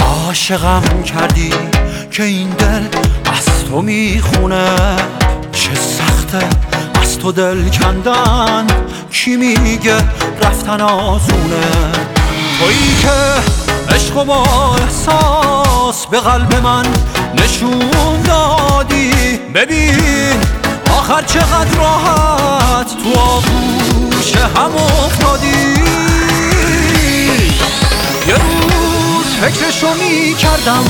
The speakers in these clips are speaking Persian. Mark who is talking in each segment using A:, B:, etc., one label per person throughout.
A: عاشقم کردی که این دل از تو می‌خونه. چه سخته از تو دل کندن. کی میگه رفتن آزونه؟ تویی که عشق و با احساس به قلب من نشون دادی. ببین آخر چقدر راحت تو آغوش هم افتادی. فکرشو می کردم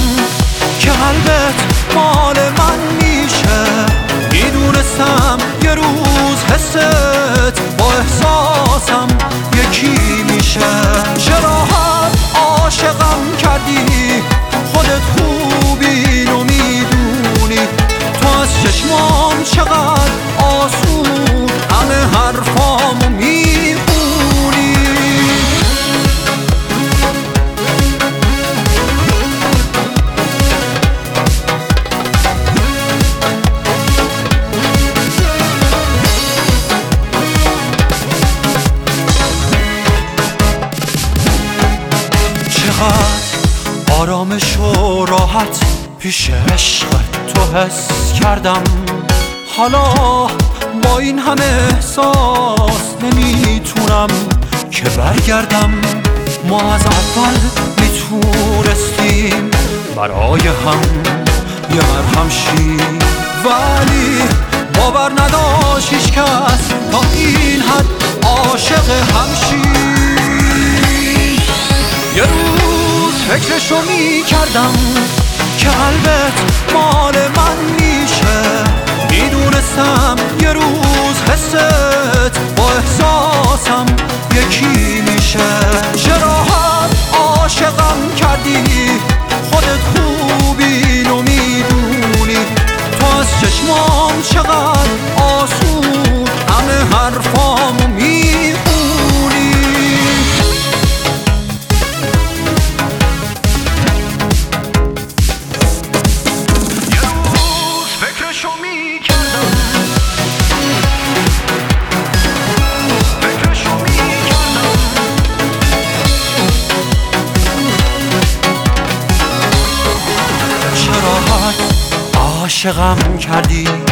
A: که قلبت مال من میشه. می‌دونستم یه روز حست با احساسم یکی میشه. چرا عاشقم کردی؟ خودت خوبی رو می‌دونی. تو از چشمام چقدر چقدر آرامش و راحت پیش عشق تو حس کردم. حالا با این همه احساس نمی‌تونم که برگردم. ما از اول می‌تونستیم برای هم یه مرهم ولی باور نداشت هیچ کس تا این حد عاشق همشی فکرشو می کردم که قلبت مال من میشه. عاشقم کردی.